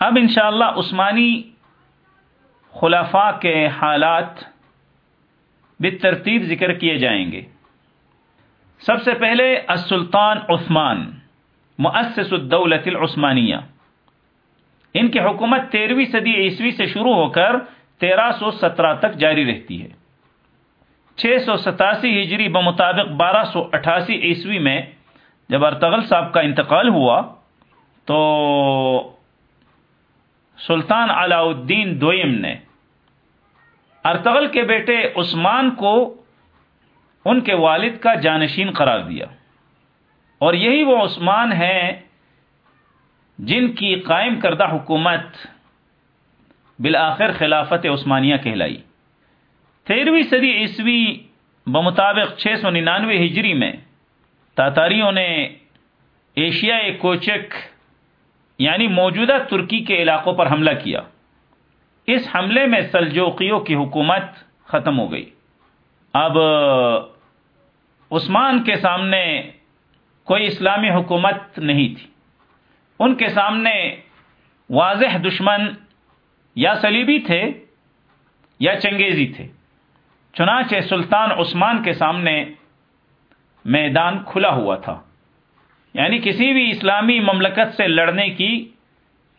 اب انشاءاللہ عثمانی خلفاء کے حالات بالترتیب ذکر کیے جائیں گے۔ سب سے پہلے السلطان عثمان، مؤسس الدولت العثمانیہ۔ ان کی حکومت تیرہویں صدی عیسوی سے شروع ہو کر تیرہ سو سترہ تک جاری رہتی ہے۔ چھ سو ستاسی ہجری بمطابق بارہ سو اٹھاسی عیسوی میں جب ارتغل صاحب کا انتقال ہوا تو سلطان علاء الدین دوئم نے۔ ارتغل کے بیٹے عثمان کو ان کے والد کا جانشین قرار دیا۔ اور یہی وہ عثمان ہیں جن کی قائم کردہ حکومت بالآخر خلافت عثمانیہ کہلائی۔ تیرہویں صدی عیسوی بمطابق چھ سو ننانوے ہجری میں تاتاریوں نے ایشیا کوچک یعنی موجودہ ترکی کے علاقوں پر حملہ کیا۔ اس حملے میں سلجوقیوں کی حکومت ختم ہو گئی۔ اب، عثمان کے سامنے کوئی اسلامی حکومت نہیں تھی۔ ان کے سامنے واضح دشمن یا سلیبی تھے یا چنگیزی تھے۔ چنانچہ سلطان عثمان کے سامنے میدان کھلا ہوا تھا۔ یعنی کسی بھی اسلامی مملکت سے لڑنے کی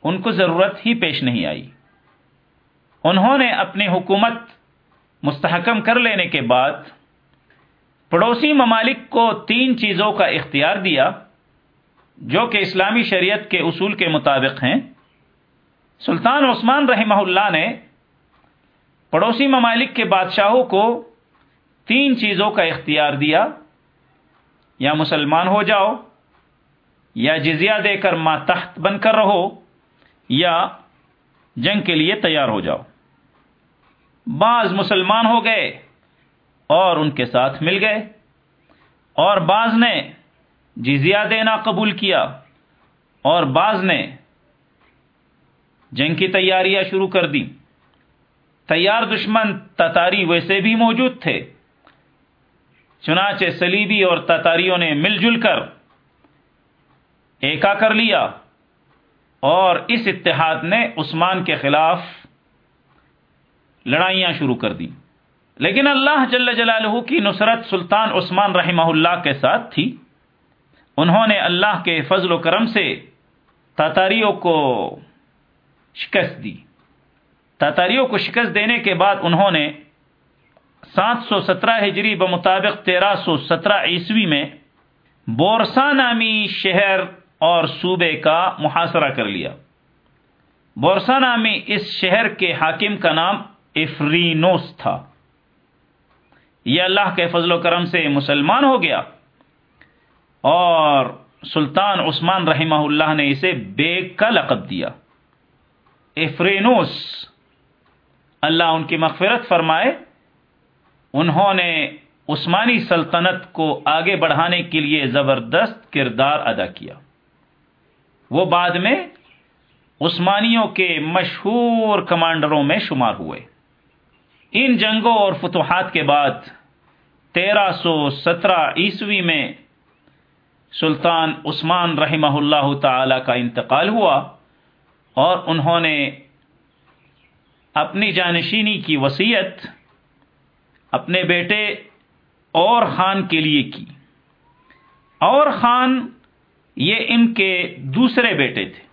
ان کو ضرورت ہی پیش نہیں آئی۔ انہوں نے اپنی حکومت مستحکم کر لینے کے بعد پڑوسی ممالک کو تین چیزوں کا اختیار دیا، جو کہ اسلامی شریعت کے اصول کے مطابق ہیں۔ سلطان عثمان رحمہ اللہ نے پڑوسی ممالک کے بادشاہوں کو تین چیزوں کا اختیار دیا، یا مسلمان ہو جاؤ یا جزیہ دے کر ماتحت بن کر رہو یا جنگ کے لیے تیار ہو جاؤ۔ بعض مسلمان ہو گئے اور ان کے ساتھ مل گئے اور بعض نے جزیہ دینا قبول کیا اور بعض نے جنگ کی تیاریاں شروع کر دی تیار دشمن تتاری ویسے بھی موجود تھے، چنانچہ سلیبی اور تتاریوں نے مل جل کر ایکا کر لیا اور اس اتحاد نے عثمان کے خلاف لڑائیاں شروع کر دی۔ لیکن اللہ جل جلالہ کی نصرت سلطان عثمان رحمہ اللہ کے ساتھ تھی۔ انہوں نے اللہ کے فضل و کرم سے تاتاریوں کو شکست دی۔ تاتاریوں کو شکست دینے کے بعد انہوں نے سات سو سترہ ہجری بمطابق تیرہ سو سترہ عیسوی میں بورسا نامی شہر اور صوبے کا محاصرہ کر لیا۔ بورسا نامی اس شہر کے حاکم کا نام افرینوس تھا۔ یہ اللہ کے فضل و کرم سے مسلمان ہو گیا۔ اور سلطان عثمان رحمہ اللہ نے اسے بیگ کا لقب دیا۔ افرینوس، اللہ ان کی مغفرت فرمائے۔ انہوں نے عثمانی سلطنت کو آگے بڑھانے کے لیے زبردست کردار ادا کیا۔ وہ بعد میں عثمانیوں کے مشہور کمانڈروں میں شمار ہوئے۔ ان جنگوں اور فتوحات کے بعد تیرہ سو سترہ عیسوی میں سلطان عثمان رحمہ اللہ تعالی کا انتقال ہوا اور انہوں نے اپنی جانشینی کی وصیت اپنے بیٹے اور خان کے لیے کی۔ اور خان یہ ان کے دوسرے بیٹے تھے۔